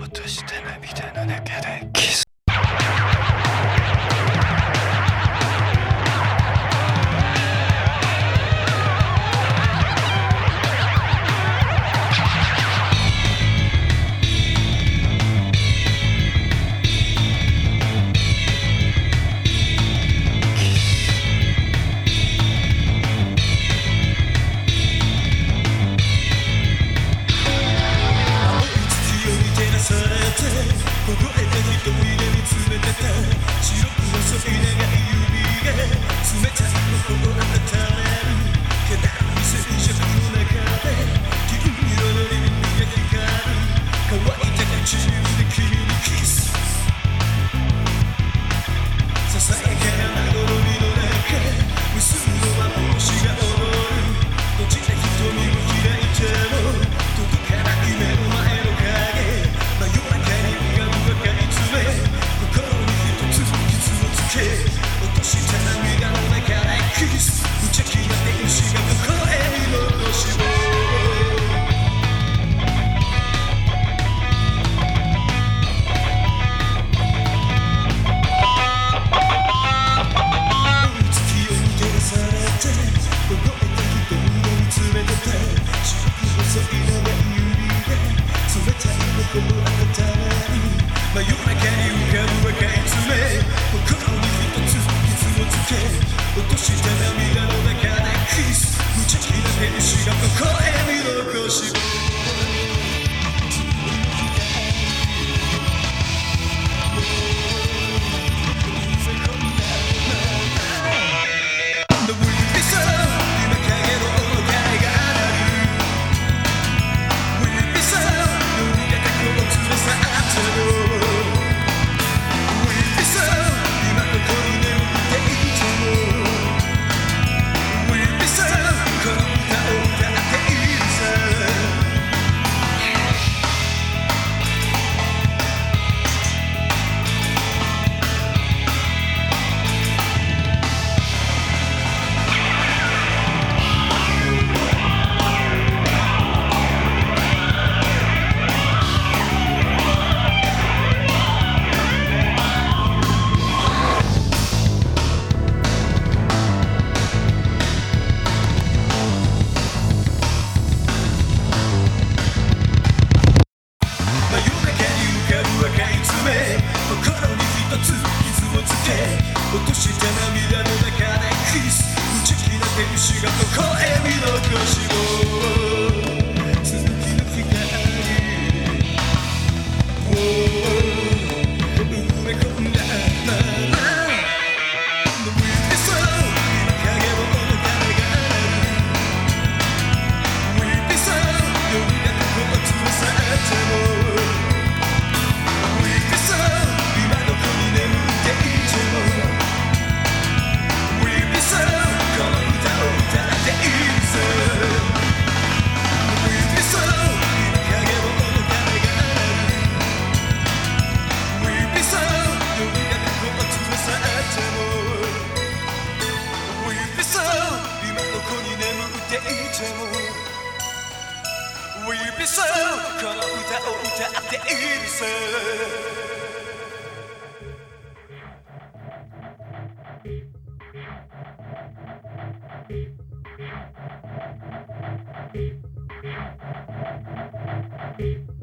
落としてないみたいなだけで傷 그거 夜中に浮かぶ赤い爪心に一つ傷をつけ落とした涙の中の傷をつけ落とした涙の中でキス。打ち切られる仕事声見残しをびそうこの歌を歌っているさ「